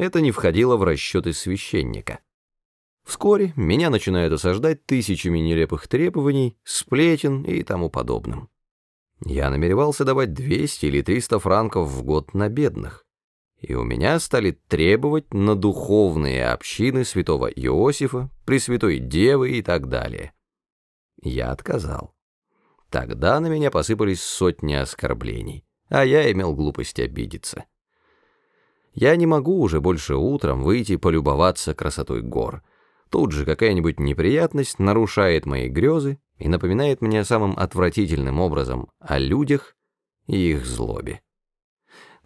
это не входило в расчеты священника. Вскоре меня начинают осаждать тысячами нелепых требований, сплетен и тому подобным. Я намеревался давать 200 или 300 франков в год на бедных, и у меня стали требовать на духовные общины святого Иосифа, Пресвятой Девы и так далее. Я отказал. Тогда на меня посыпались сотни оскорблений, а я имел глупость обидеться. Я не могу уже больше утром выйти полюбоваться красотой гор. Тут же какая-нибудь неприятность нарушает мои грезы и напоминает мне самым отвратительным образом о людях и их злобе.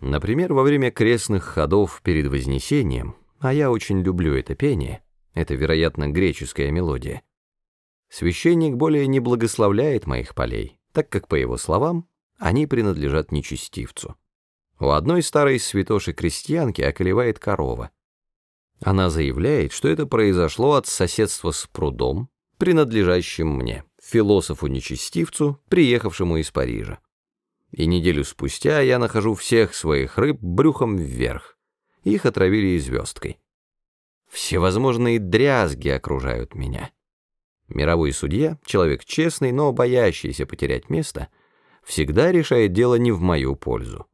Например, во время крестных ходов перед Вознесением, а я очень люблю это пение, это, вероятно, греческая мелодия, священник более не благословляет моих полей, так как, по его словам, они принадлежат нечестивцу. У одной старой святоши-крестьянки околевает корова. Она заявляет, что это произошло от соседства с прудом, принадлежащим мне, философу-нечестивцу, приехавшему из Парижа. И неделю спустя я нахожу всех своих рыб брюхом вверх. Их отравили звездкой. Всевозможные дрязги окружают меня. Мировой судья, человек честный, но боящийся потерять место, всегда решает дело не в мою пользу.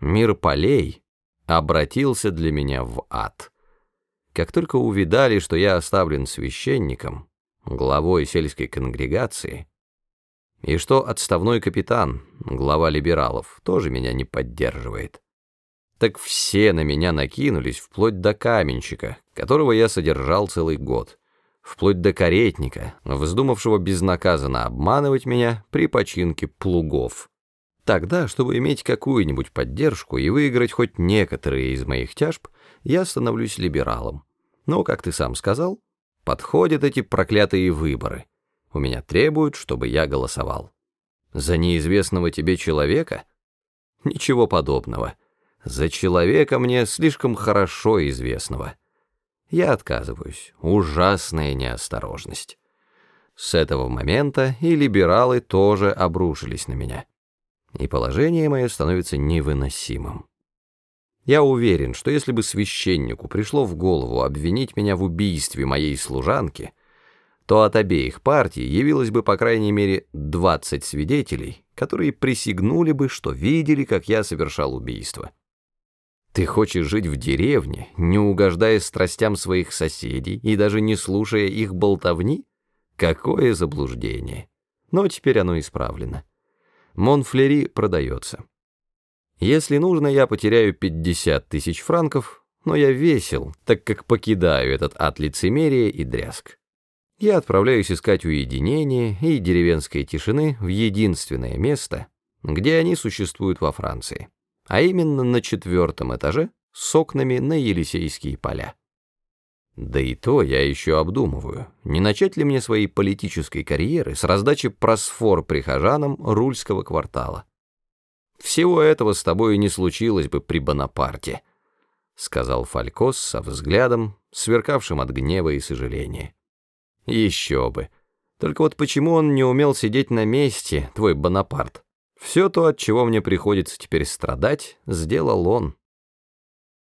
Мир полей обратился для меня в ад. Как только увидали, что я оставлен священником, главой сельской конгрегации, и что отставной капитан, глава либералов, тоже меня не поддерживает, так все на меня накинулись, вплоть до каменщика, которого я содержал целый год, вплоть до каретника, вздумавшего безнаказанно обманывать меня при починке плугов. Тогда, чтобы иметь какую-нибудь поддержку и выиграть хоть некоторые из моих тяжб, я становлюсь либералом. Но, как ты сам сказал, подходят эти проклятые выборы. У меня требуют, чтобы я голосовал. За неизвестного тебе человека? Ничего подобного. За человека мне слишком хорошо известного. Я отказываюсь. Ужасная неосторожность. С этого момента и либералы тоже обрушились на меня и положение мое становится невыносимым. Я уверен, что если бы священнику пришло в голову обвинить меня в убийстве моей служанки, то от обеих партий явилось бы по крайней мере 20 свидетелей, которые присягнули бы, что видели, как я совершал убийство. Ты хочешь жить в деревне, не угождая страстям своих соседей и даже не слушая их болтовни? Какое заблуждение! Но теперь оно исправлено. Монфлери продается. Если нужно, я потеряю 50 тысяч франков, но я весел, так как покидаю этот ад лицемерия и дрязг. Я отправляюсь искать уединения и деревенской тишины в единственное место, где они существуют во Франции, а именно на четвертом этаже с окнами на Елисейские поля. Да и то я еще обдумываю, не начать ли мне своей политической карьеры с раздачи просфор прихожанам Рульского квартала. Всего этого с тобой не случилось бы при Бонапарте, сказал Фалькос со взглядом, сверкавшим от гнева и сожаления. Еще бы. Только вот почему он не умел сидеть на месте, твой Бонапарт? Все то, от чего мне приходится теперь страдать, сделал он.